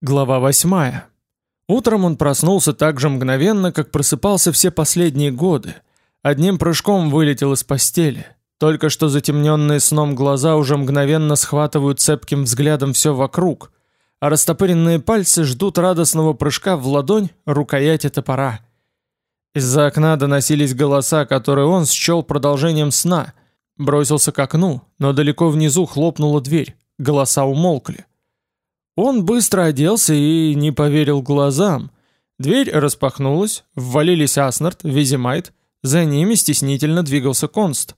Глава 8. Утром он проснулся так же мгновенно, как просыпался все последние годы. Одним прыжком вылетел из постели. Только что затемненные сном глаза уже мгновенно схватывают цепким взглядом все вокруг, а растопыренные пальцы ждут радостного прыжка в ладонь рукояти топора. Из-за окна доносились голоса, которые он счел продолжением сна. Бросился к окну, но далеко внизу хлопнула дверь. Голоса умолкли. Он быстро оделся и не поверил глазам. Дверь распахнулась, ввалились Аснард, Визимайт, за ними стеснительно двигался Конст.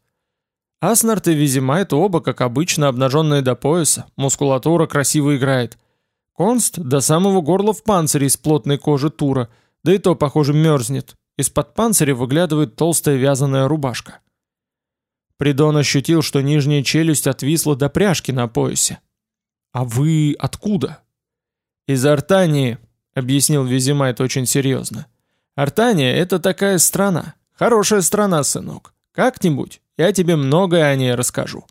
Аснард и Визимайт оба, как обычно, обнаженные до пояса, мускулатура красиво играет. Конст до самого горла в панцире из плотной кожи тура, да и то, похоже, мерзнет. Из-под панциря выглядывает толстая вязаная рубашка. Придон ощутил, что нижняя челюсть отвисла до пряжки на поясе. «А вы откуда?» «Из Артании», — объяснил Визимайт очень серьезно. «Артания — это такая страна. Хорошая страна, сынок. Как-нибудь я тебе многое о ней расскажу».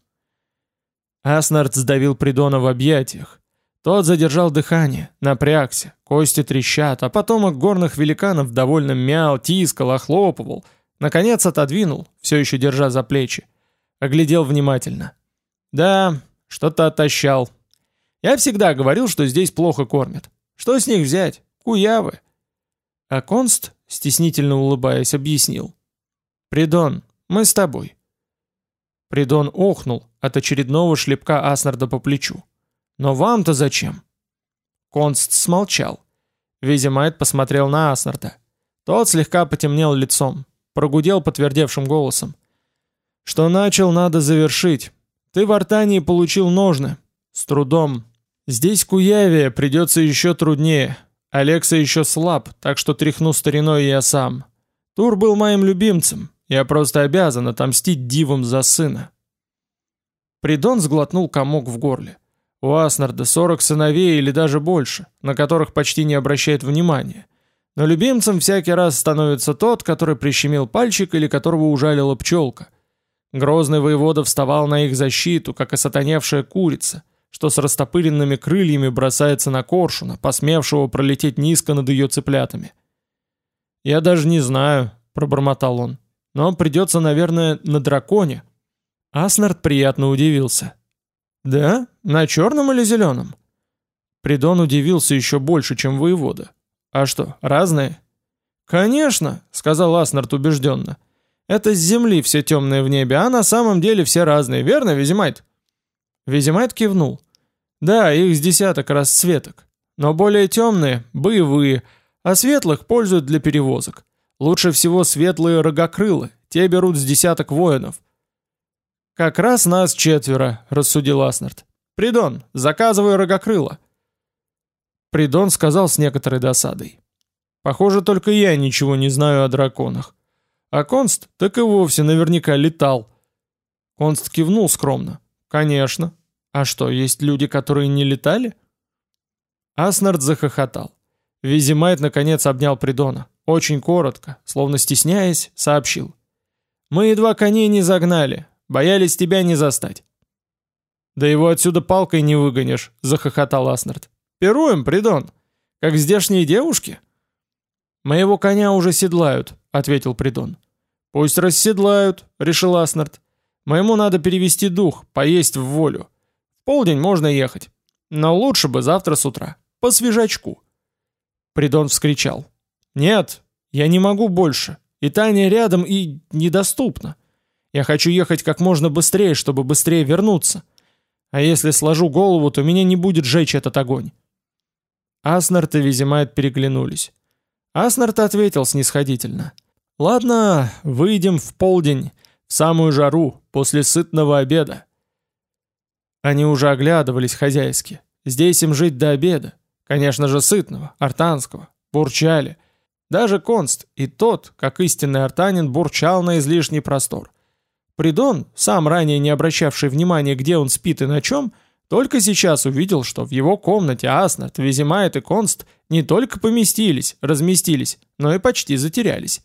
Аснард сдавил Придона в объятиях. Тот задержал дыхание, напрягся, кости трещат, а потомок горных великанов довольно мял, тискал, охлопывал. Наконец отодвинул, все еще держа за плечи. Оглядел внимательно. «Да, что-то отощал, я всегда говорил, что здесь плохо кормят. Что с них взять? Куявы. А Конст, стеснительно улыбаясь, объяснил. «Придон, мы с тобой». Придон охнул от очередного шлепка Аснарда по плечу. «Но вам-то зачем?» Конст смолчал. Визимайт посмотрел на Аснарда. Тот слегка потемнел лицом, прогудел подтвердевшим голосом. «Что начал, надо завершить. Ты в Артании получил ножны. С трудом, Здесь Куявия придется еще труднее. Алекса еще слаб, так что тряхну стариной я сам. Тур был моим любимцем. Я просто обязан отомстить дивам за сына. Придон сглотнул комок в горле. У Аснарда 40 сыновей или даже больше, на которых почти не обращает внимания. Но любимцем всякий раз становится тот, который прищемил пальчик или которого ужалила пчелка. Грозный воевода вставал на их защиту, как осатаневшая курица что с растопыренными крыльями бросается на коршуна, посмевшего пролететь низко над ее цыплятами. «Я даже не знаю», — пробормотал он, — «но придется, наверное, на драконе». Аснард приятно удивился. «Да? На черном или зеленом?» Придон удивился еще больше, чем воевода. «А что, разные?» «Конечно», — сказал Аснард убежденно. «Это с земли все темные в небе, а на самом деле все разные, верно, Визимайт?» Визимайт кивнул. Да, их с десяток расцветок. Но более темные — боевые, а светлых пользуют для перевозок. Лучше всего светлые рогокрылы, те берут с десяток воинов. «Как раз нас четверо», — рассудил Аснард. «Придон, заказывай рогокрыла». Придон сказал с некоторой досадой. «Похоже, только я ничего не знаю о драконах. А Конст так и вовсе наверняка летал». Конст кивнул скромно. «Конечно. А что, есть люди, которые не летали? Аснард захохотал. Визимайт наконец обнял Придона. Очень коротко, словно стесняясь, сообщил. «Мы едва коней не загнали, боялись тебя не застать». «Да его отсюда палкой не выгонишь», — захохотал Аснард. «Пируем, Придон, как здешние девушки». «Моего коня уже седлают», — ответил Придон. «Пусть расседлают», — решил Аснард. «Моему надо перевести дух, поесть в волю полдень можно ехать. Но лучше бы завтра с утра. По свежачку. Придон вскричал. Нет, я не могу больше. И Таня рядом и недоступна. Я хочу ехать как можно быстрее, чтобы быстрее вернуться. А если сложу голову, то меня не будет жечь этот огонь. Аснард и Визимайт переглянулись. Аснард ответил снисходительно. «Ладно, выйдем в полдень, в самую жару, после сытного обеда. Они уже оглядывались хозяйски. Здесь им жить до обеда. Конечно же, сытного, артанского. Бурчали. Даже Конст и тот, как истинный артанин, бурчал на излишний простор. Придон, сам ранее не обращавший внимания, где он спит и на чем, только сейчас увидел, что в его комнате Аснард, Визимайт и Конст не только поместились, разместились, но и почти затерялись.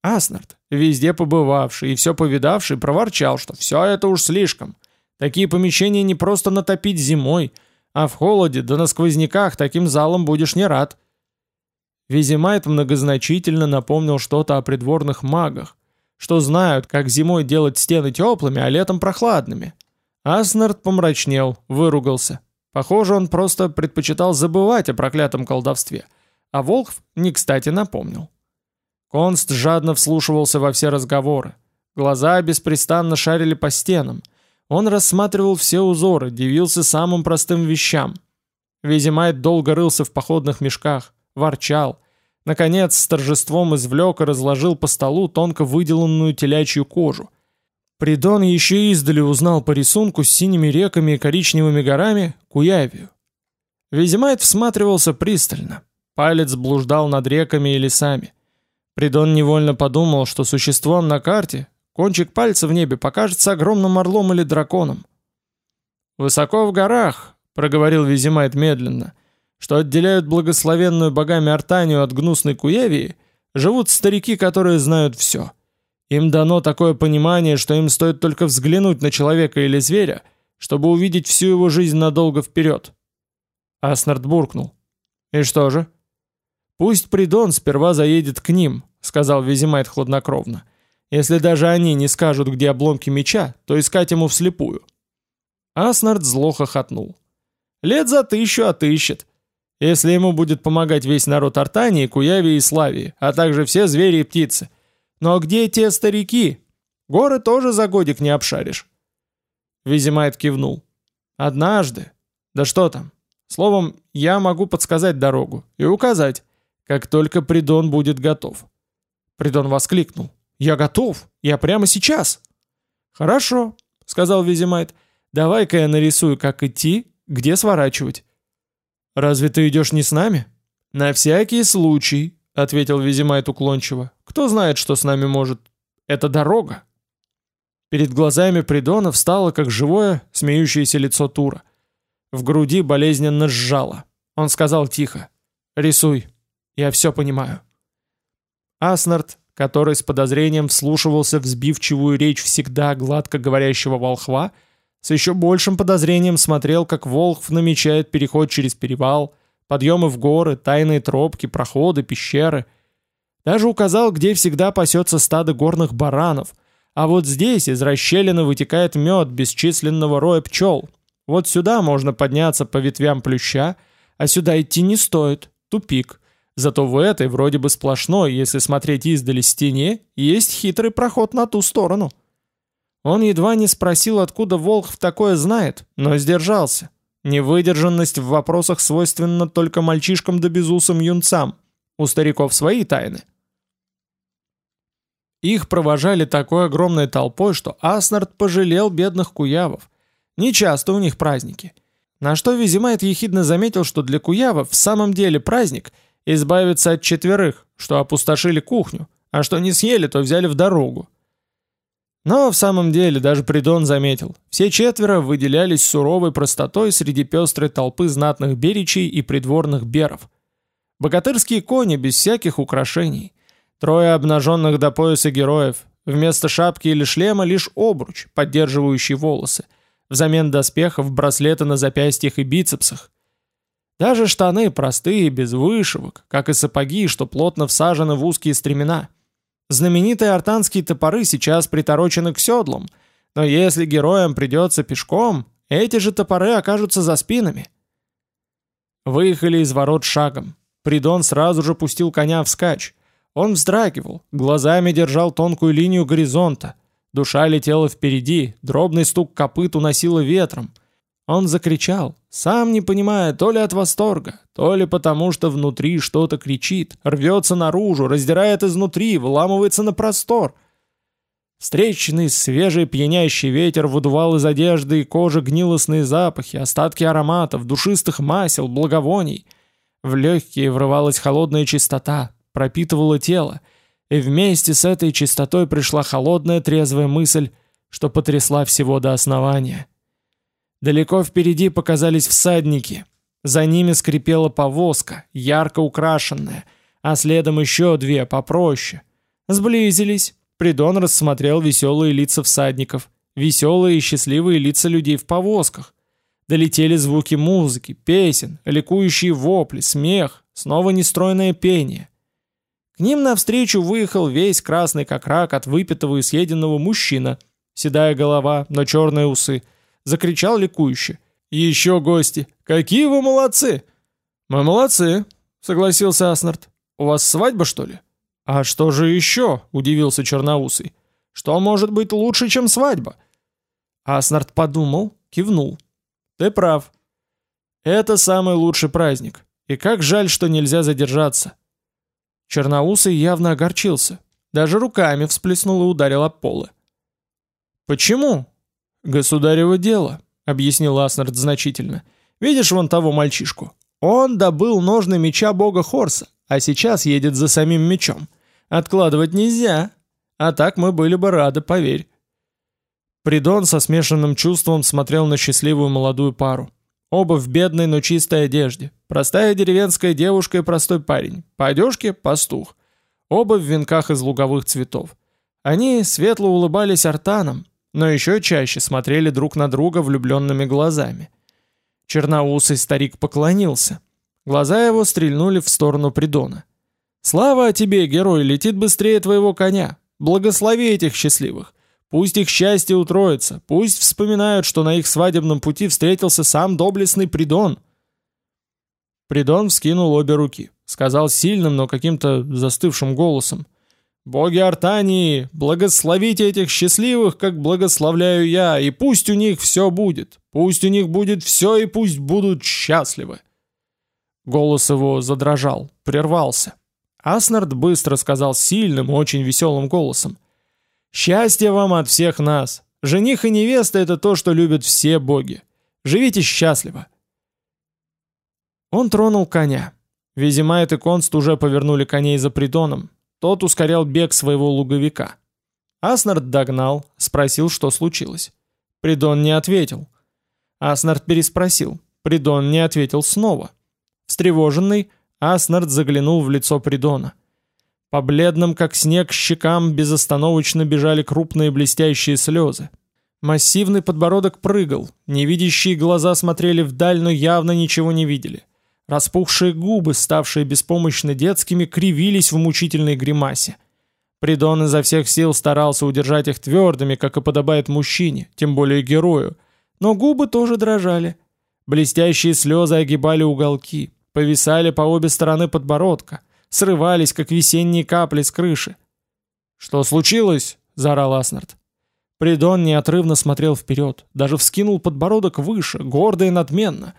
Аснард, везде побывавший и все повидавший, проворчал, что все это уж слишком. Такие помещения не просто натопить зимой, А в холоде да на сквозняках таким залом будешь не рад. Визимайт многозначительно напомнил что-то о придворных магах, что знают, как зимой делать стены теплыми, а летом прохладными. Аснард помрачнел, выругался. Похоже, он просто предпочитал забывать о проклятом колдовстве, а Волхв не кстати напомнил. Конст жадно вслушивался во все разговоры. Глаза беспрестанно шарили по стенам. Он рассматривал все узоры, дивился самым простым вещам. Визимайт долго рылся в походных мешках, ворчал. Наконец, с торжеством извлек и разложил по столу тонко выделанную телячью кожу. Придон еще издали узнал по рисунку с синими реками и коричневыми горами Куявию. Визимайт всматривался пристально. Палец блуждал над реками и лесами. Придон невольно подумал, что существом на карте Кончик пальца в небе покажется огромным орлом или драконом. «Высоко в горах», — проговорил Визимайт медленно, «что отделяют благословенную богами Артанию от гнусной Куявии, живут старики, которые знают все. Им дано такое понимание, что им стоит только взглянуть на человека или зверя, чтобы увидеть всю его жизнь надолго вперед». Аснард буркнул. «И что же?» «Пусть Придон сперва заедет к ним», — сказал Визимайт хладнокровно. — если даже они не скажут, где обломки меча, то искать ему вслепую. Аснард зло хохотнул. Лет за тысячу отыщет. Если ему будет помогать весь народ Артании, Куяви и Славии, а также все звери и птицы. Но где те старики? Горы тоже за годик не обшаришь. Визимайт кивнул. Однажды. Да что там? Словом, я могу подсказать дорогу и указать, как только Придон будет готов. Придон воскликнул. «Я готов! Я прямо сейчас!» «Хорошо», — сказал Визимайт. «Давай-ка я нарисую, как идти, где сворачивать». «Разве ты идешь не с нами?» «На всякий случай», — ответил Визимайт уклончиво. «Кто знает, что с нами может... Это дорога». Перед глазами Придона встало, как живое, смеющееся лицо Тура. В груди болезненно сжало. Он сказал тихо. «Рисуй. Я все понимаю». Аснард который с подозрением вслушивался в сбивчивую речь всегда гладко говорящего волхва, с еще большим подозрением смотрел, как волхв намечает переход через перевал, подъемы в горы, тайные тропки, проходы, пещеры. Даже указал, где всегда пасется стадо горных баранов, а вот здесь из расщелины вытекает мед бесчисленного роя пчел. Вот сюда можно подняться по ветвям плюща, а сюда идти не стоит, тупик. Зато в этой, вроде бы сплошной, если смотреть издали стене, есть хитрый проход на ту сторону. Он едва не спросил, откуда Волхв такое знает, но сдержался. Невыдержанность в вопросах свойственна только мальчишкам да безусым юнцам. У стариков свои тайны. Их провожали такой огромной толпой, что Аснард пожалел бедных куявов. Нечасто у них праздники. На что Визимайт ехидно заметил, что для куявов в самом деле праздник – Избавиться от четверых, что опустошили кухню, а что не съели, то взяли в дорогу. Но в самом деле даже Придон заметил, все четверо выделялись суровой простотой среди пестрой толпы знатных беричей и придворных беров. Богатырские кони без всяких украшений. Трое обнаженных до пояса героев. Вместо шапки или шлема лишь обруч, поддерживающий волосы. Взамен доспехов браслеты на запястьях и бицепсах. Даже штаны простые, без вышивок, как и сапоги, что плотно всажены в узкие стремена. Знаменитые артанские топоры сейчас приторочены к седлам, но если героям придется пешком, эти же топоры окажутся за спинами. Выехали из ворот шагом. Придон сразу же пустил коня вскачь. Он вздрагивал, глазами держал тонкую линию горизонта. Душа летела впереди, дробный стук копыт уносило ветром — он закричал, сам не понимая, то ли от восторга, то ли потому, что внутри что-то кричит, рвется наружу, раздирает изнутри, выламывается на простор. Встречный свежий пьянящий ветер выдувал из одежды и кожи гнилостные запахи, остатки ароматов, душистых масел, благовоний. В легкие врывалась холодная чистота, пропитывала тело, и вместе с этой чистотой пришла холодная трезвая мысль, что потрясла всего до основания. Далеко впереди показались всадники. За ними скрипела повозка, ярко украшенная, а следом еще две, попроще. Сблизились. Придон рассмотрел веселые лица всадников, веселые и счастливые лица людей в повозках. Долетели звуки музыки, песен, ликующие вопли, смех, снова нестройное пение. К ним навстречу выехал весь красный как рак от выпитого и съеденного мужчина, седая голова, но черные усы. Закричал ликующе. «Еще гости! Какие вы молодцы!» «Мы молодцы!» — согласился Аснард. «У вас свадьба, что ли?» «А что же еще?» — удивился черноусый. «Что может быть лучше, чем свадьба?» Аснард подумал, кивнул. «Ты прав. Это самый лучший праздник. И как жаль, что нельзя задержаться. Черноусый явно огорчился. Даже руками всплеснул и ударил об полы. «Почему?» «Государево дело», — объяснил Аснард значительно. «Видишь вон того мальчишку? Он добыл ножны меча бога Хорса, а сейчас едет за самим мечом. Откладывать нельзя. А так мы были бы рады, поверь». Придон со смешанным чувством смотрел на счастливую молодую пару. Оба в бедной, но чистой одежде. Простая деревенская девушка и простой парень. По одежке – пастух. Оба в венках из луговых цветов. Они светло улыбались артаном, но еще чаще смотрели друг на друга влюбленными глазами. Черноусый старик поклонился. Глаза его стрельнули в сторону Придона. «Слава тебе, герой, летит быстрее твоего коня! Благослови этих счастливых! Пусть их счастье утроится, пусть вспоминают, что на их свадебном пути встретился сам доблестный Придон. Придон вскинул обе руки, сказал сильным, но каким-то застывшим голосом. «Боги Артании, благословите этих счастливых, как благословляю я, и пусть у них все будет, пусть у них будет все, и пусть будут счастливы». Голос его задрожал, прервался. Аснард быстро сказал сильным, очень веселым голосом. Счастья вам от всех нас. Жених и невеста — это то, что любят все боги. Живите счастливо. Он тронул коня. Визимайт и Конст уже повернули коней за притоном. Тот ускорял бег своего луговика. Аснард догнал, спросил, что случилось. Придон не ответил. Аснард переспросил. Придон не ответил снова. Встревоженный, Аснард заглянул в лицо Придона. — по бледным, как снег, щекам безостановочно бежали крупные блестящие слезы. Массивный подбородок прыгал, невидящие глаза смотрели вдаль, но явно ничего не видели. Распухшие губы, ставшие беспомощно детскими, кривились в мучительной гримасе. Придон изо всех сил старался удержать их твердыми, как и подобает мужчине, тем более герою. Но губы тоже дрожали. Блестящие слезы огибали уголки, повисали по обе стороны подбородка срывались, как весенние капли с крыши. «Что случилось?» — заорал Аснард. Придон неотрывно смотрел вперед, даже вскинул подбородок выше, гордо и надменно.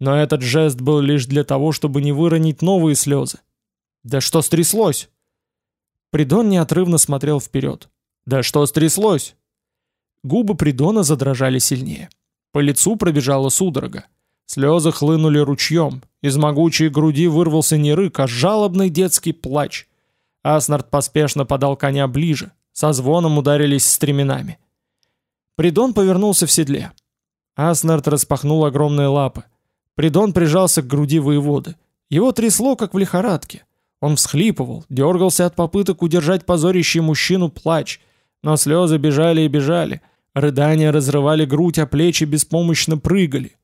Но этот жест был лишь для того, чтобы не выронить новые слезы. «Да что стряслось?» Придон неотрывно смотрел вперед. «Да что стряслось?» Губы Придона задрожали сильнее. По лицу пробежала судорога. Слезы хлынули ручьем, из могучей груди вырвался не рык, а жалобный детский плач. Аснард поспешно подал коня ближе, со звоном ударились стременами. Придон повернулся в седле. Аснард распахнул огромные лапы. Придон прижался к груди воеводы. Его трясло, как в лихорадке. Он всхлипывал, дергался от попыток удержать позорящий мужчину плач, но слезы бежали и бежали. Рыдания разрывали грудь, а плечи беспомощно прыгали.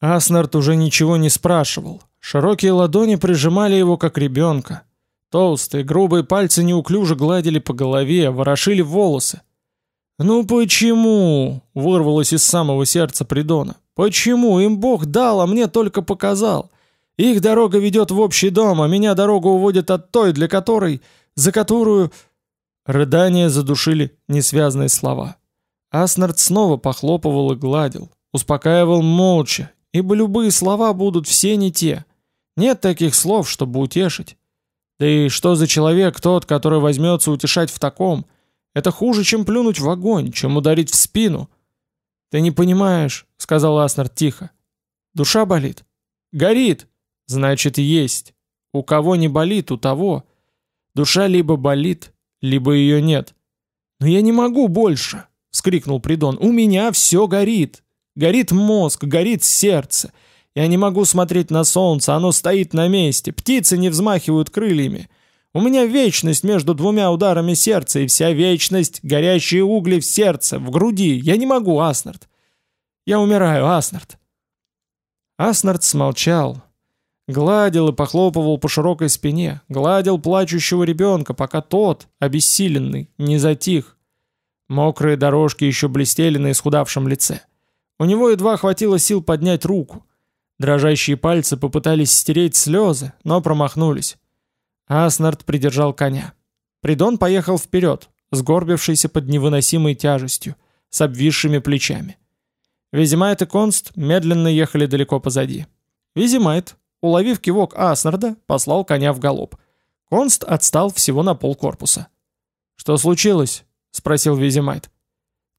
Аснард уже ничего не спрашивал. Широкие ладони прижимали его, как ребенка. Толстые, грубые пальцы неуклюже гладили по голове, ворошили волосы. «Ну почему?» — вырвалось из самого сердца Придона. «Почему? Им Бог дал, а мне только показал. Их дорога ведет в общий дом, а меня дорога уводит от той, для которой... за которую...» Рыдания задушили несвязные слова. Аснард снова похлопывал и гладил, успокаивал молча, ибо любые слова будут все не те. Нет таких слов, чтобы утешить. Да и что за человек тот, который возьмется утешать в таком? Это хуже, чем плюнуть в огонь, чем ударить в спину. «Ты не понимаешь», — сказал Аснард тихо. «Душа болит. Горит. Значит, есть. У кого не болит, у того. Душа либо болит, либо ее нет. Но я не могу больше», — вскрикнул Придон. «У меня все горит. Горит мозг, горит сердце. Я не могу смотреть на солнце, оно стоит на месте. Птицы не взмахивают крыльями. У меня вечность между двумя ударами сердца, и вся вечность — горящие угли в сердце, в груди. Я не могу, Аснард. Я умираю, Аснард. Аснард смолчал. Гладил и похлопывал по широкой спине, гладил плачущего ребенка, пока тот, обессиленный, не затих. Мокрые дорожки еще блестели на исхудавшем лице. У него едва хватило сил поднять руку. Дрожащие пальцы попытались стереть слезы, но промахнулись. Аснард придержал коня. Придон поехал вперед, сгорбившийся под невыносимой тяжестью, с обвисшими плечами. Визимайт и Конст медленно ехали далеко позади. Визимайт, уловив кивок Аснарда, послал коня в галоп. Конст отстал всего на полкорпуса. «Что случилось?» — спросил Визимайт.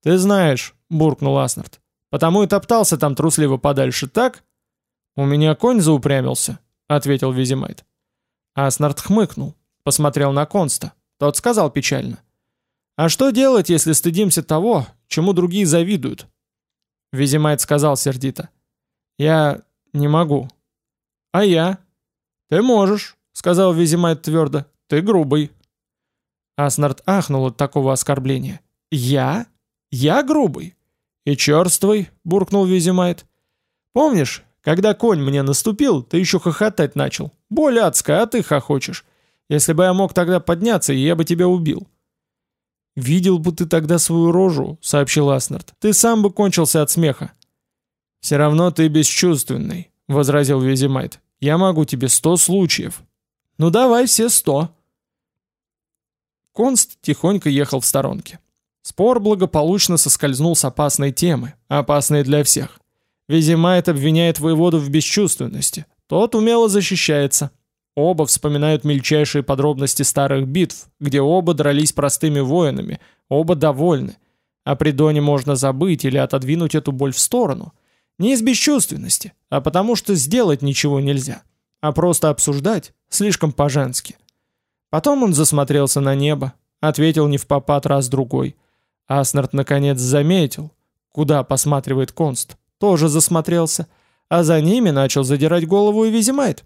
«Ты знаешь», — буркнул Аснард. «Потому и топтался там трусливо подальше, так?» «У меня конь заупрямился», — ответил Визимайт. Аснард хмыкнул, посмотрел на Конста. Тот сказал печально. «А что делать, если стыдимся того, чему другие завидуют?» Визимайт сказал сердито. «Я не могу». «А я?» «Ты можешь», — сказал Визимайт твердо. «Ты грубый». Аснард ахнул от такого оскорбления. «Я? Я грубый?» «И черствый», — буркнул Визимайт. «Помнишь, когда конь мне наступил, ты еще хохотать начал? Боль адская, а ты хохочешь. Если бы я мог тогда подняться, я бы тебя убил». «Видел бы ты тогда свою рожу», — сообщил Аснард. «Ты сам бы кончился от смеха». «Все равно ты бесчувственный», — возразил Визимайт. «Я могу тебе сто случаев». «Ну давай все сто». Конст тихонько ехал в сторонке. Спор благополучно соскользнул с опасной темы, опасной для всех. Визимайт обвиняет воеводу в бесчувственности. Тот умело защищается. Оба вспоминают мельчайшие подробности старых битв, где оба дрались простыми воинами, оба довольны. О Придоне можно забыть или отодвинуть эту боль в сторону. Не из бесчувственности, а потому что сделать ничего нельзя. А просто обсуждать слишком по-женски. Потом он засмотрелся на небо, ответил не в попад раз-другой. Аснард наконец заметил, куда посматривает Конст, тоже засмотрелся, а за ними начал задирать голову и Визимайт.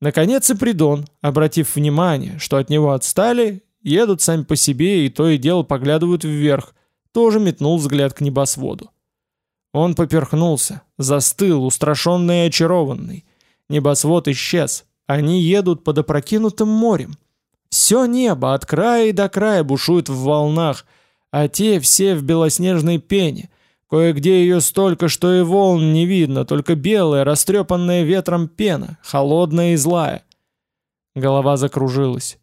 Наконец и Придон, обратив внимание, что от него отстали, едут сами по себе и то и дело поглядывают вверх, тоже метнул взгляд к небосводу. Он поперхнулся, застыл, устрашенный и очарованный. Небосвод исчез, они едут под опрокинутым морем. Все небо от края и до края бушует в волнах, а те все в белоснежной пене, Кое-где ее столько, что и волн не видно, только белая, растрепанная ветром пена, холодная и злая. Голова закружилась.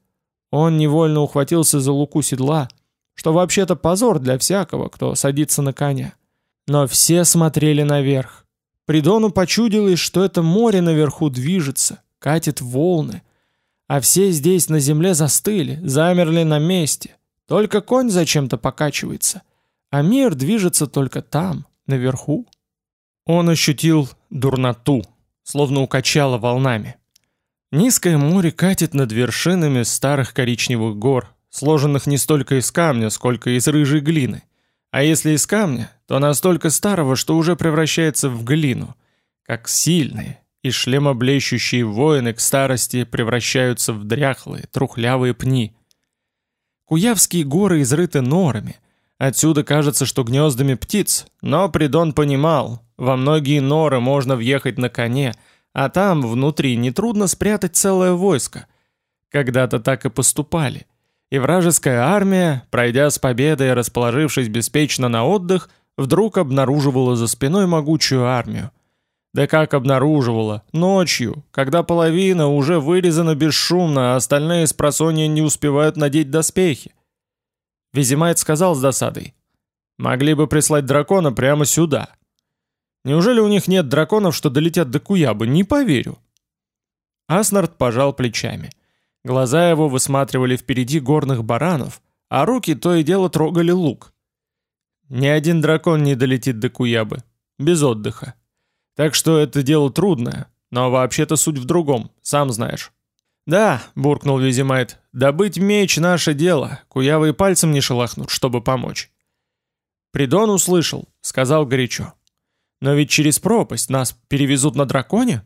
Он невольно ухватился за луку седла, что вообще-то позор для всякого, кто садится на коня. Но все смотрели наверх. Придону почудилось, что это море наверху движется, катит волны. А все здесь на земле застыли, замерли на месте. Только конь зачем-то покачивается — а мир движется только там, наверху. Он ощутил дурноту, словно укачало волнами. Низкое море катит над вершинами старых коричневых гор, сложенных не столько из камня, сколько из рыжей глины. А если из камня, то настолько старого, что уже превращается в глину, как сильные и шлемоблещущие воины к старости превращаются в дряхлые, трухлявые пни. Куявские горы изрыты норами, Отсюда кажется, что гнездами птиц, но Придон понимал, во многие норы можно въехать на коне, а там, внутри, нетрудно спрятать целое войско. Когда-то так и поступали. И вражеская армия, пройдя с победой и расположившись беспечно на отдых, вдруг обнаруживала за спиной могучую армию. Да как обнаруживала? Ночью, когда половина уже вырезана бесшумно, а остальные с просонья не успевают надеть доспехи. Визимайт сказал с досадой. «Могли бы прислать дракона прямо сюда. Неужели у них нет драконов, что долетят до Куябы? Не поверю». Аснард пожал плечами. Глаза его высматривали впереди горных баранов, а руки то и дело трогали лук. Ни один дракон не долетит до Куябы. Без отдыха. Так что это дело трудное, но вообще-то суть в другом, сам знаешь. «Да», — буркнул Визимайт, — «добыть меч — наше дело, куявы и пальцем не шелохнут, чтобы помочь». Придон услышал, сказал горячо. «Но ведь через пропасть нас перевезут на драконе?»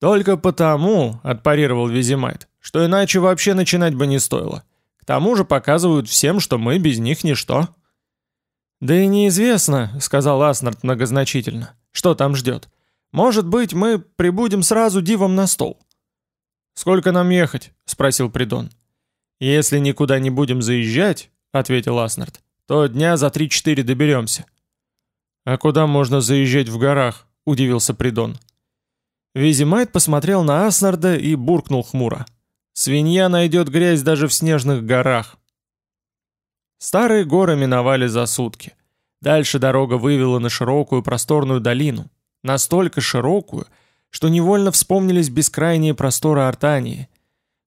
«Только потому», — отпарировал Визимайт, — «что иначе вообще начинать бы не стоило. К тому же показывают всем, что мы без них ничто». «Да и неизвестно», — сказал Аснард многозначительно, — «что там ждет. Может быть, мы прибудем сразу дивом на стол». «Сколько нам ехать?» — спросил Придон. «Если никуда не будем заезжать», — ответил Аснард, «то дня за три-четыре доберемся». «А куда можно заезжать в горах?» — удивился Придон. Визимайт посмотрел на Аснарда и буркнул хмуро. «Свинья найдет грязь даже в снежных горах». Старые горы миновали за сутки. Дальше дорога вывела на широкую просторную долину. Настолько широкую, что невольно вспомнились бескрайние просторы Артании.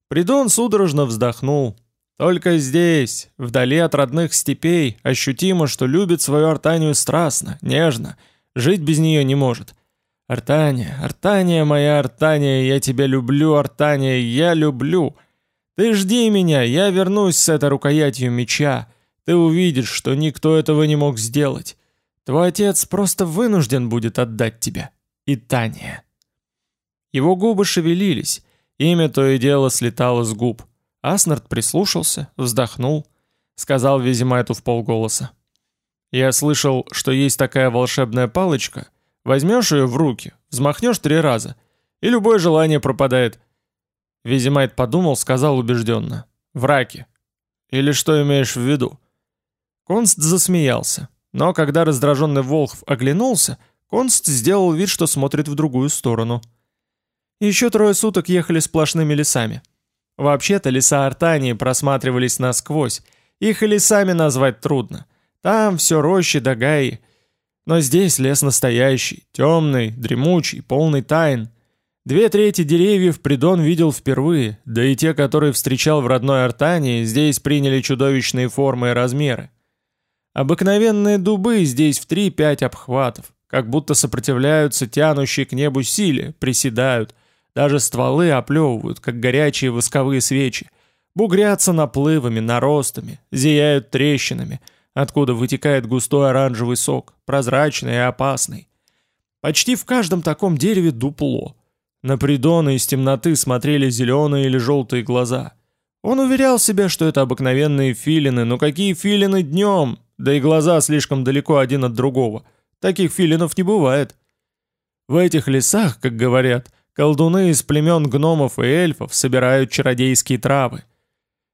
Придон судорожно вздохнул. Только здесь, вдали от родных степей, ощутимо, что любит свою Артанию страстно, нежно, жить без нее не может. Артания, Артания моя Артания, я тебя люблю, Артания, я люблю. Ты жди меня, я вернусь с этой рукоятью меча. Ты увидишь, что никто этого не мог сделать. Твой отец просто вынужден будет отдать тебя. И Тания. Его губы шевелились, имя то и дело слетало с губ. Аснард прислушался, вздохнул, сказал Визимайту в полголоса. «Я слышал, что есть такая волшебная палочка. Возьмешь ее в руки, взмахнешь три раза, и любое желание пропадает». Визимайт подумал, сказал убежденно. «Враки. Или что имеешь в виду?» Конст засмеялся, но когда раздраженный Волхв оглянулся, Конст сделал вид, что смотрит в другую сторону. Еще трое суток ехали сплошными лесами. Вообще-то леса Артании просматривались насквозь, их и лесами назвать трудно. Там все рощи да гаи. Но здесь лес настоящий, темный, дремучий, полный тайн. Две трети деревьев Придон видел впервые, да и те, которые встречал в родной Артании, здесь приняли чудовищные формы и размеры. Обыкновенные дубы здесь в 3-5 обхватов, как будто сопротивляются тянущей к небу силе, приседают, даже стволы оплевывают, как горячие восковые свечи, бугрятся наплывами, наростами, зияют трещинами, откуда вытекает густой оранжевый сок, прозрачный и опасный. Почти в каждом таком дереве дупло. На придоны из темноты смотрели зеленые или желтые глаза. Он уверял себя, что это обыкновенные филины, но какие филины днем, да и глаза слишком далеко один от другого. Таких филинов не бывает. В этих лесах, как говорят, колдуны из племен гномов и эльфов собирают чародейские травы.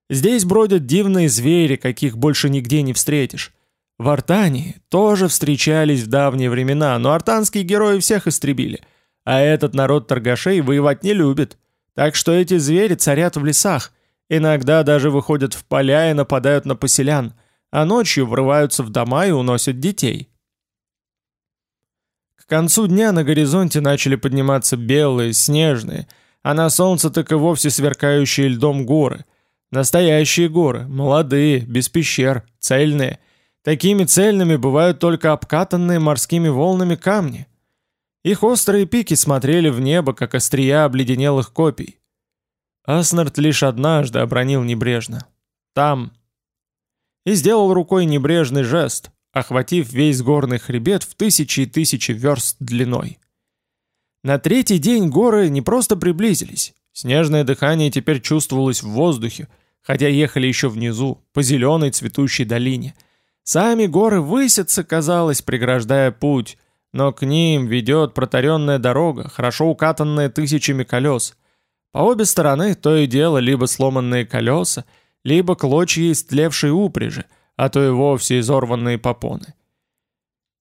Здесь бродят дивные звери, каких больше нигде не встретишь. В Артании тоже встречались в давние времена, но артанские герои всех истребили. А этот народ торгашей воевать не любит. Так что эти звери царят в лесах, иногда даже выходят в поля и нападают на поселян – а ночью врываются в дома и уносят детей. Концу дня на горизонте начали подниматься белые, снежные, а на солнце так и вовсе сверкающие льдом горы. Настоящие горы, молодые, без пещер, цельные. Такими цельными бывают только обкатанные морскими волнами камни. Их острые пики смотрели в небо, как острия обледенелых копий. Аснард лишь однажды обронил небрежно. Там, и сделал рукой небрежный жест, охватив весь горный хребет в тысячи и тысячи верст длиной. На третий день горы не просто приблизились, снежное дыхание теперь чувствовалось в воздухе, хотя ехали еще внизу, по зеленой цветущей долине. Сами горы высятся, казалось, преграждая путь, но к ним ведет протаренная дорога, хорошо укатанная тысячами колес. По обе стороны то и дело либо сломанные колеса, либо клочья истлевшей упряжи, а то и вовсе изорванные попоны.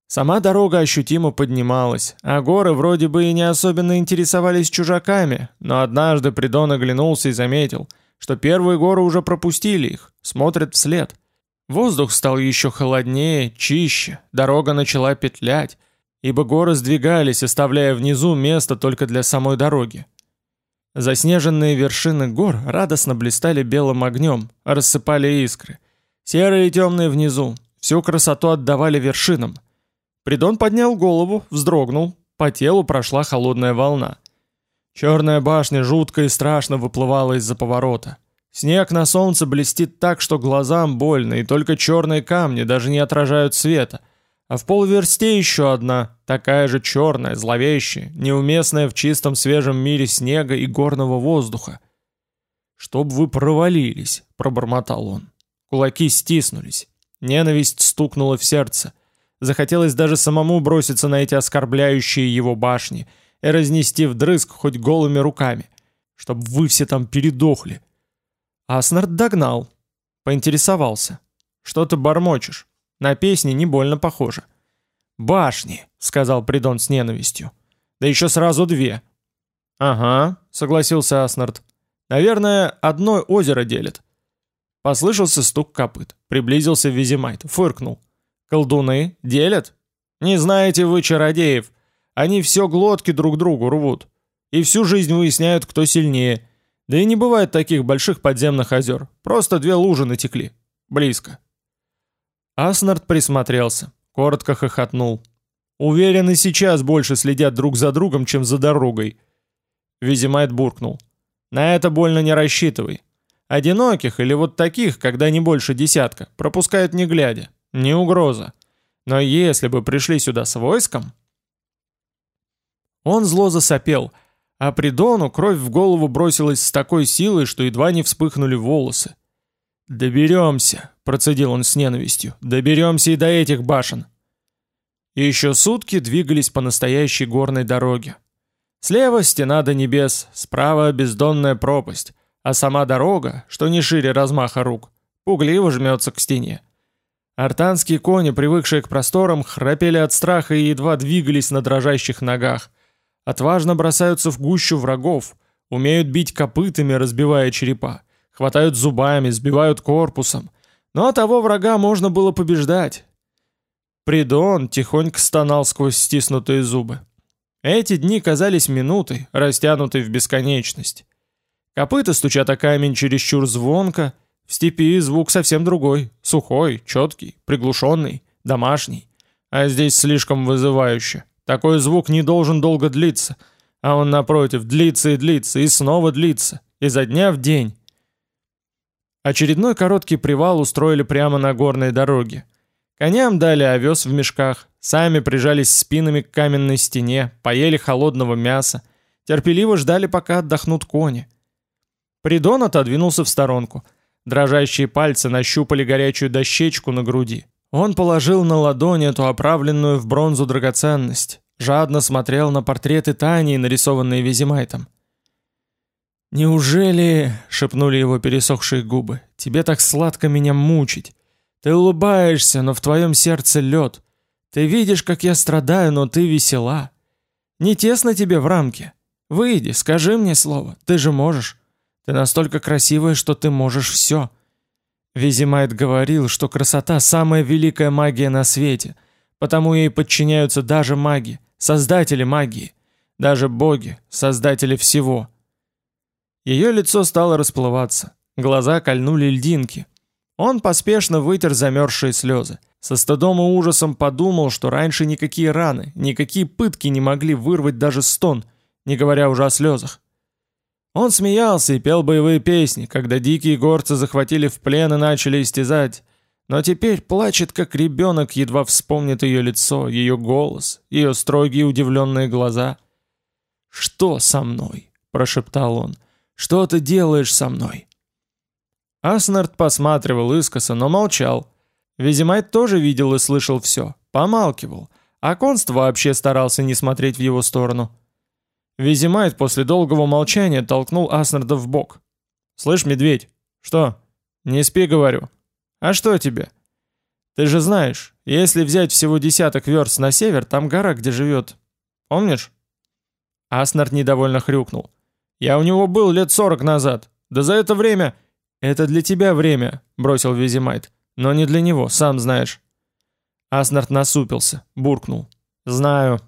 Сама дорога ощутимо поднималась, а горы вроде бы и не особенно интересовались чужаками, но однажды Придон оглянулся и заметил, что первые горы уже пропустили их, смотрят вслед. Воздух стал еще холоднее, чище, дорога начала петлять, ибо горы сдвигались, оставляя внизу место только для самой дороги. Заснеженные вершины гор радостно блистали белым огнем, рассыпали искры. Серые и темные внизу, всю красоту отдавали вершинам. Придон поднял голову, вздрогнул, по телу прошла холодная волна. Черная башня жутко и страшно выплывала из-за поворота. Снег на солнце блестит так, что глазам больно, и только черные камни даже не отражают света. А в полуверсте еще одна, такая же черная, зловещая, неуместная в чистом свежем мире снега и горного воздуха. «Чтоб вы провалились», — пробормотал он. Кулаки стиснулись. Ненависть стукнула в сердце. Захотелось даже самому броситься на эти оскорбляющие его башни и разнести вдрызг хоть голыми руками, чтобы вы все там передохли. Аснард догнал, поинтересовался. «Что ты бормочешь? На песни не больно похоже». «Башни», — сказал Придон с ненавистью. «Да еще сразу две». «Ага», — согласился Аснард. «Наверное, одно озеро делит». Послышался стук копыт. Приблизился Визимайт, фыркнул. «Колдуны делят? Не знаете вы чародеев. Они все глотки друг другу рвут. И всю жизнь выясняют, кто сильнее. Да и не бывает таких больших подземных озер. Просто две лужи натекли. Близко». Аснард присмотрелся, коротко хохотнул. «Уверен, и сейчас больше следят друг за другом, чем за дорогой». Визимайт буркнул. «На это больно не рассчитывай. Одиноких или вот таких, когда не больше десятка, пропускают не глядя. Не угроза. Но если бы пришли сюда с войском...» Он зло засопел, а Придону кровь в голову бросилась с такой силой, что едва не вспыхнули волосы. «Доберемся», — процедил он с ненавистью, — «доберемся и до этих башен». И еще сутки двигались по настоящей горной дороге. Слева стена до небес, справа бездонная пропасть, а сама дорога, что не шире размаха рук, пугливо жмется к стене. Артанские кони, привыкшие к просторам, храпели от страха и едва двигались на дрожащих ногах. Отважно бросаются в гущу врагов, умеют бить копытами, разбивая черепа, хватают зубами, сбивают корпусом. Но того врага можно было побеждать. Придон тихонько стонал сквозь стиснутые зубы. Эти дни казались минутой, растянутой в бесконечность. Копыта стучат о камень чересчур звонко, в степи звук совсем другой, сухой, четкий, приглушенный, домашний. А здесь слишком вызывающе. Такой звук не должен долго длиться, а он, напротив, длится и длится, и снова длится, изо дня в день. Очередной короткий привал устроили прямо на горной дороге. Коням дали овес в мешках, сами прижались спинами к каменной стене, поели холодного мяса, терпеливо ждали, пока отдохнут кони. Придон отодвинулся в сторонку. Дрожащие пальцы нащупали горячую дощечку на груди. Он положил на ладонь эту оправленную в бронзу драгоценность, жадно смотрел на портреты Тани, нарисованные Визимайтом. «Неужели, — шепнули его пересохшие губы, — тебе так сладко меня мучить? Ты улыбаешься, но в твоем сердце лед. Ты видишь, как я страдаю, но ты весела. Не тесно тебе в рамке. Выйди, скажи мне слово, ты же можешь. Ты настолько красивая, что ты можешь все. Визимайт говорил, что красота – самая великая магия на свете, потому ей подчиняются даже маги, создатели магии, даже боги, создатели всего. Ее лицо стало расплываться, глаза кольнули льдинки. Он поспешно вытер замерзшие слезы. Со стыдом и ужасом подумал, что раньше никакие раны, никакие пытки не могли вырвать даже стон, не говоря уже о слезах. Он смеялся и пел боевые песни, когда дикие горцы захватили в плен и начали истязать. Но теперь плачет, как ребенок, едва вспомнит ее лицо, ее голос, ее строгие удивленные глаза. «Что со мной?» – прошептал он. «Что ты делаешь со мной?» Аснард посматривал искоса, но молчал. Визимайт тоже видел и слышал все, помалкивал, а Конст вообще старался не смотреть в его сторону. Визимайт после долгого молчания толкнул Аснарда в бок. «Слышь, медведь, что? Не спи, говорю. А что тебе? Ты же знаешь, если взять всего десяток верст на север, там гора, где живет. Помнишь?» Аснард недовольно хрюкнул. «Я у него был лет сорок назад. Да за это время...» «Это для тебя время», — бросил Визимайт. «Но не для него, сам знаешь». Аснард насупился, буркнул. «Знаю.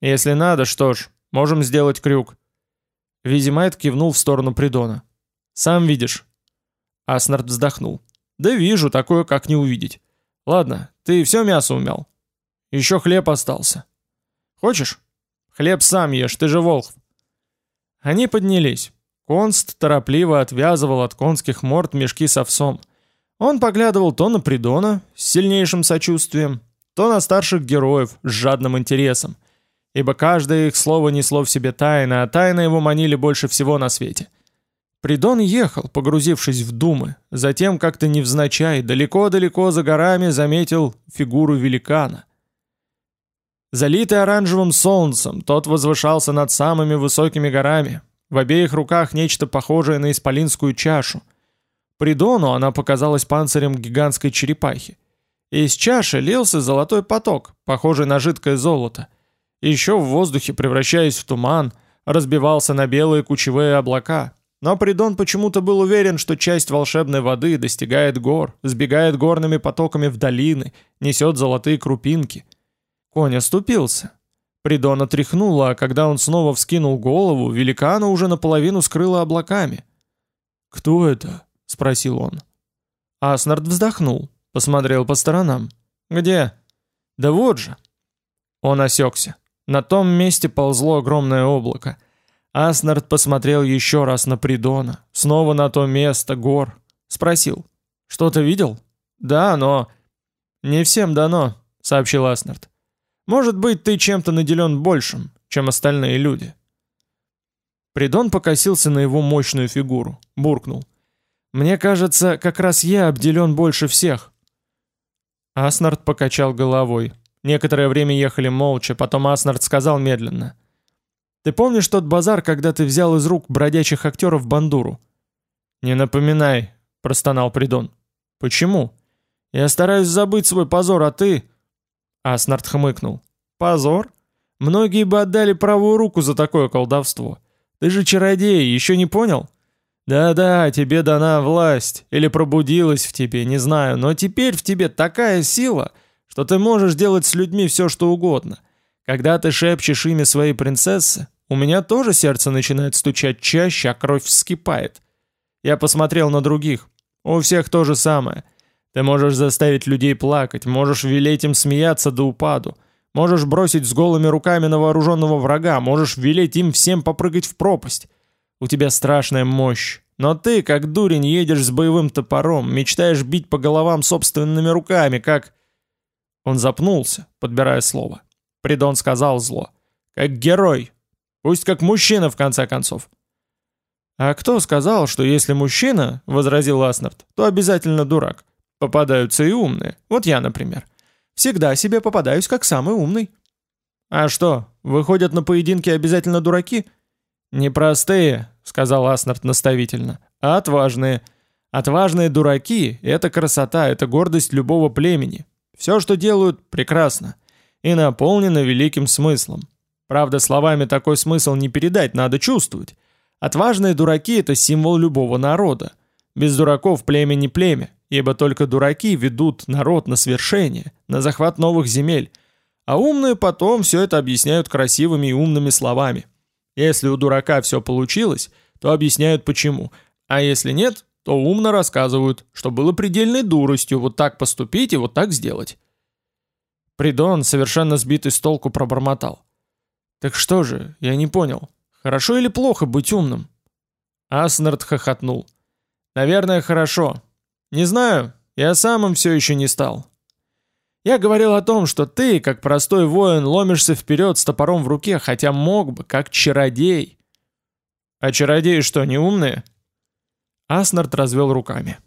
Если надо, что ж, Можем сделать крюк». Визимайт кивнул в сторону Придона. «Сам видишь». Аснард вздохнул. «Да вижу, такое как не увидеть. Ладно, ты все мясо умял. Еще хлеб остался. Хочешь? Хлеб сам ешь, ты же волхв». Они поднялись. Конст торопливо отвязывал от конских морд мешки с овсом. Он поглядывал то на Придона с сильнейшим сочувствием, то на старших героев с жадным интересом ибо каждое их слово несло в себе тайны, а тайны его манили больше всего на свете. Придон ехал, погрузившись в думы, затем как-то невзначай, далеко-далеко за горами заметил фигуру великана. Залитый оранжевым солнцем, тот возвышался над самыми высокими горами. В обеих руках нечто похожее на исполинскую чашу. Придону она показалась панцирем гигантской черепахи. Из чаши лился золотой поток, похожий на жидкое золото. Еще в воздухе, превращаясь в туман, разбивался на белые кучевые облака. Но Придон почему-то был уверен, что часть волшебной воды достигает гор, сбегает горными потоками в долины, несет золотые крупинки. Конь оступился. Придона тряхнуло, а когда он снова вскинул голову, великана уже наполовину скрыло облаками. «Кто это?» — спросил он. Аснард вздохнул, посмотрел по сторонам. «Где?» «Да вот же». Он осекся. На том месте ползло огромное облако. Аснард посмотрел еще раз на Придона, снова на то место, гор. Спросил. «Что-то видел?» «Да, но...» «Не всем дано», — сообщил Аснард. Может быть, ты чем-то наделен большим, чем остальные люди». Придон покосился на его мощную фигуру, буркнул. «Мне кажется, как раз я обделен больше всех». Аснард покачал головой. Некоторое время ехали молча, потом Аснард сказал медленно. «Ты помнишь тот базар, когда ты взял из рук бродячих актеров бандуру?» «Не напоминай», — простонал Придон. «Почему?» «Я стараюсь забыть свой позор, а ты...» Аснард хмыкнул. «Позор? Многие бы отдали правую руку за такое колдовство. Ты же чародей, еще не понял?» «Да-да, тебе дана власть, или пробудилась в тебе, не знаю, но теперь в тебе такая сила, что ты можешь делать с людьми все, что угодно. Когда ты шепчешь имя своей принцессы, у меня тоже сердце начинает стучать чаще, а кровь вскипает. Я посмотрел на других. У всех то же самое. Ты можешь заставить людей плакать, можешь велеть им смеяться до упаду, можешь бросить с голыми руками на вооруженного врага, можешь велеть им всем попрыгать в пропасть. У тебя страшная мощь, но ты, как дурень, едешь с боевым топором, мечтаешь бить по головам собственными руками, как...» Он запнулся, подбирая слово. Придон сказал зло. «Как герой. Пусть как мужчина, в конце концов». «А кто сказал, что если мужчина, — возразил Аснард, — то обязательно дурак? Попадаются и умные. Вот я, например. Всегда себе попадаюсь как самый умный. А что, выходят на поединки обязательно дураки? Непростые, сказал Аснард наставительно, а отважные. Отважные дураки — это красота, это гордость любого племени. Все, что делают, прекрасно. И наполнено великим смыслом. Правда, словами такой смысл не передать, надо чувствовать. Отважные дураки — это символ любого народа. Без дураков племя не племя, ибо только дураки ведут народ на свершение, на захват новых земель, а умные потом все это объясняют красивыми и умными словами. Если у дурака все получилось, то объясняют почему, а если нет, то умно рассказывают, что было предельной дуростью вот так поступить и вот так сделать. Придон, совершенно сбитый с толку, пробормотал. «Так что же, я не понял, хорошо или плохо быть умным?» Аснард хохотнул. «Наверное, хорошо. Не знаю, я сам им все еще не стал. Я говорил о том, что ты, как простой воин, ломишься вперед с топором в руке, хотя мог бы, как чародей. А чародеи что, не умные? Аснард развел руками.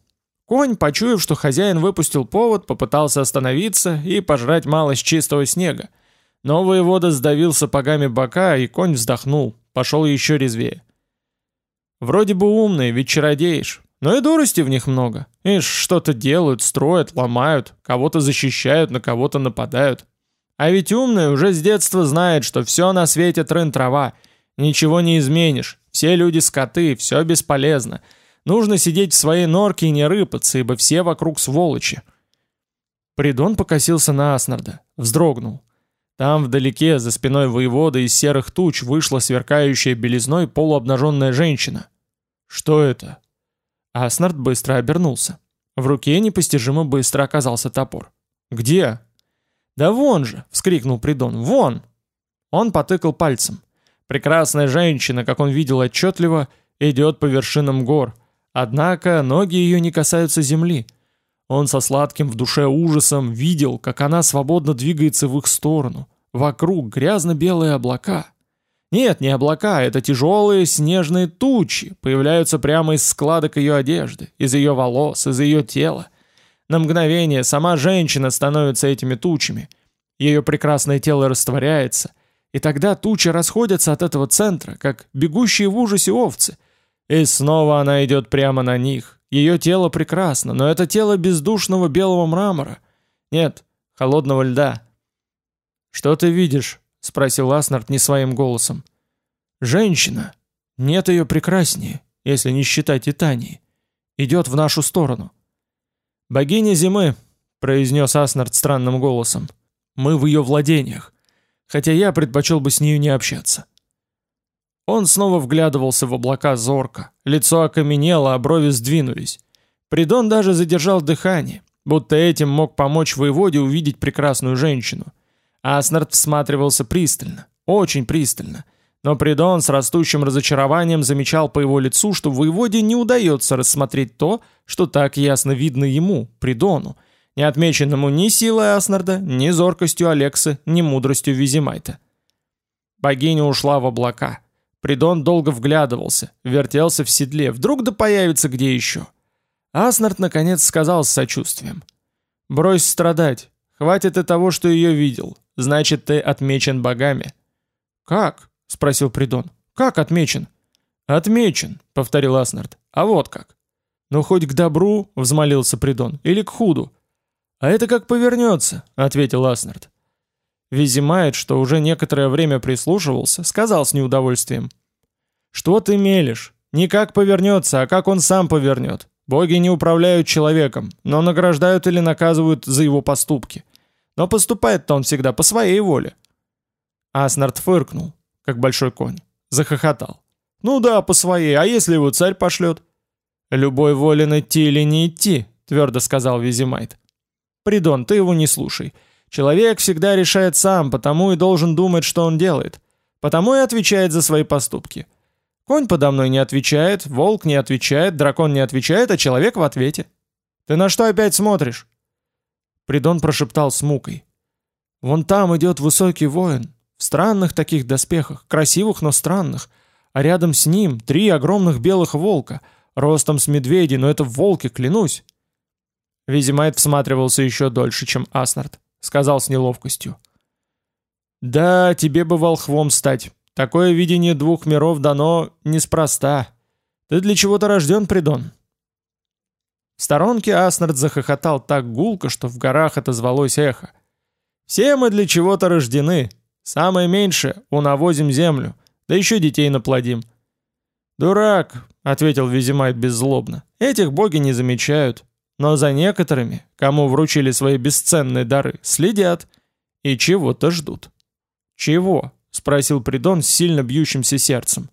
Конь, почуяв, что хозяин выпустил повод, попытался остановиться и пожрать малость чистого снега. Но воевода сдавил сапогами бока, и конь вздохнул, пошел еще резвее. «Вроде бы умный, ведь чародеешь. Но и дурости в них много. Ишь, что-то делают, строят, ломают, кого-то защищают, на кого-то нападают. А ведь умный уже с детства знает, что все на свете трын-трава. Ничего не изменишь. Все люди скоты, все бесполезно. Нужно сидеть в своей норке и не рыпаться, ибо все вокруг сволочи. Придон покосился на Аснарда, вздрогнул. Там вдалеке, за спиной воевода из серых туч, вышла сверкающая белизной полуобнаженная женщина. «Что это?» Аснард быстро обернулся. В руке непостижимо быстро оказался топор. «Где?» «Да вон же!» — вскрикнул Придон. «Вон!» Он потыкал пальцем. Прекрасная женщина, как он видел отчетливо, идет по вершинам гор. Однако ноги ее не касаются земли. Он со сладким в душе ужасом видел, как она свободно двигается в их сторону. Вокруг грязно-белые облака. Нет, не облака, это тяжелые снежные тучи, появляются прямо из складок ее одежды, из ее волос, из ее тела. На мгновение сама женщина становится этими тучами. ее прекрасное тело растворяется, и тогда тучи расходятся от этого центра, как бегущие в ужасе овцы. И снова она идет прямо на них. Ее тело прекрасно, но это тело бездушного белого мрамора. Нет, холодного льда. «Что ты видишь?» — спросил Аснард не своим голосом. «Женщина. Нет ее прекраснее, если не считать Титании. Идет в нашу сторону». «Богиня зимы», — произнес Аснард странным голосом. «Мы в ее владениях хотя я предпочел бы с нею не общаться. Он снова вглядывался в облака зорко, лицо окаменело, а брови сдвинулись. Придон даже задержал дыхание, будто этим мог помочь воеводе увидеть прекрасную женщину. Аснард всматривался пристально, очень пристально, но Придон с растущим разочарованием замечал по его лицу, что воеводе не удается рассмотреть то, что так ясно видно ему, Придону, не отмеченному ни силой Аснарда, ни зоркостью Алекса, ни мудростью Визимайта. Богиня ушла в облака. Придон долго вглядывался, вертелся в седле, вдруг да появится где еще. Аснард наконец сказал с сочувствием. «Брось страдать, хватит и того, что ее видел, значит, ты отмечен богами». «Как?» — спросил Придон. «Как отмечен?» «Отмечен», — повторил Аснард. «А вот как». «Ну хоть к добру», — взмолился Придон, — «или к худу». «А это как повернется», — ответил Аснард. Визимает, что уже некоторое время прислушивался, сказал с неудовольствием. «Что ты мелешь? Не как повернется, а как он сам повернет. Боги не управляют человеком, но награждают или наказывают за его поступки. Но поступает-то он всегда по своей воле». Аснард фыркнул, как большой конь. Захохотал. «Ну да, по своей, а если его царь пошлет?» «Любой волен идти или не идти», — твердо сказал Визимайт. Придон, ты его не слушай. Человек всегда решает сам, потому и должен думать, что он делает. Потому и отвечает за свои поступки. Конь подо мной не отвечает, волк не отвечает, дракон не отвечает, а человек в ответе. Ты на что опять смотришь? Придон прошептал с мукой. Вон там идет высокий воин, в странных таких доспехах, красивых, но странных, а рядом с ним три огромных белых волка, ростом с медведей, но это волки, клянусь. Визимайт всматривался еще дольше, чем Аснард. Сказал с неловкостью. «Да, тебе бы волхвом стать. Такое видение двух миров дано неспроста. Ты для чего-то рожден, Придон». В сторонке Аснард захохотал так гулко, что в горах отозвалось эхо. «Все мы для чего-то рождены. Самое меньшее — унавозим землю, да еще детей наплодим». «Дурак», — ответил Визимайт беззлобно, — «этих боги не замечают. Но за некоторыми, кому вручили свои бесценные дары, следят и чего-то ждут. «Чего?» — спросил Придон с сильно бьющимся сердцем.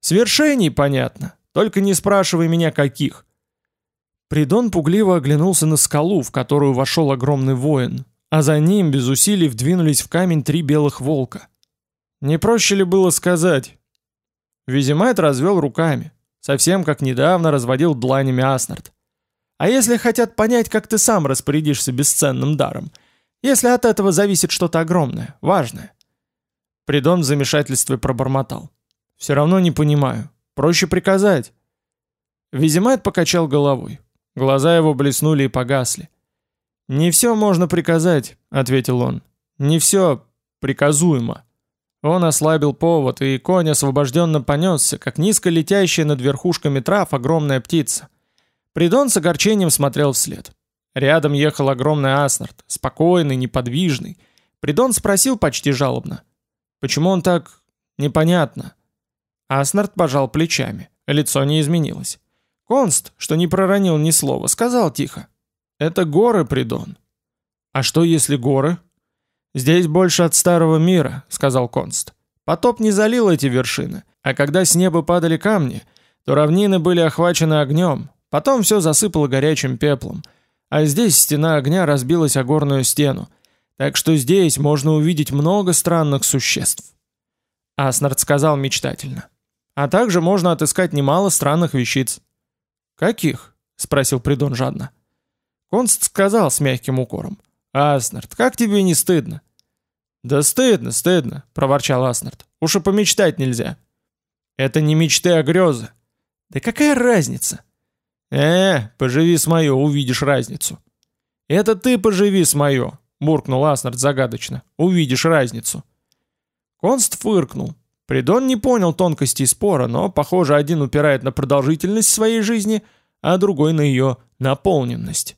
«Свершений, понятно. Только не спрашивай меня, каких». Придон пугливо оглянулся на скалу, в которую вошел огромный воин, а за ним без усилий вдвинулись в камень три белых волка. Не проще ли было сказать? Визимайт развел руками, совсем как недавно разводил дланями Аснард. А если хотят понять, как ты сам распорядишься бесценным даром? Если от этого зависит что-то огромное, важное?» Придон в замешательстве пробормотал. «Все равно не понимаю. Проще приказать». Визимайт покачал головой. Глаза его блеснули и погасли. «Не все можно приказать», — ответил он. «Не все приказуемо». Он ослабил повод, и конь освобожденно понесся, как низко летящая над верхушками трав огромная птица. Придон с огорчением смотрел вслед. Рядом ехал огромный Аснард, спокойный, неподвижный. Придон спросил почти жалобно. «Почему он так... непонятно?» Аснард пожал плечами. Лицо не изменилось. Конст, что не проронил ни слова, сказал тихо. «Это горы, Придон». «А что, если горы?» «Здесь больше от старого мира», — сказал Конст. «Потоп не залил эти вершины, а когда с неба падали камни, то равнины были охвачены огнем, Потом все засыпало горячим пеплом. А здесь стена огня разбилась о горную стену. Так что здесь можно увидеть много странных существ. Аснард сказал мечтательно. А также можно отыскать немало странных вещиц. «Каких?» — спросил Придон жадно. Конст сказал с мягким укором. «Аснард, как тебе не стыдно?» «Да стыдно, стыдно», — проворчал Аснард. «Уж и помечтать нельзя». «Это не мечты, а грезы». «Да какая разница?» «Э, поживи с мое, увидишь разницу». «Это ты поживи с мое», — буркнул Аснард загадочно. «Увидишь разницу». Конст фыркнул. Придон не понял тонкостей спора, но, похоже, один упирает на продолжительность своей жизни, а другой на ее наполненность.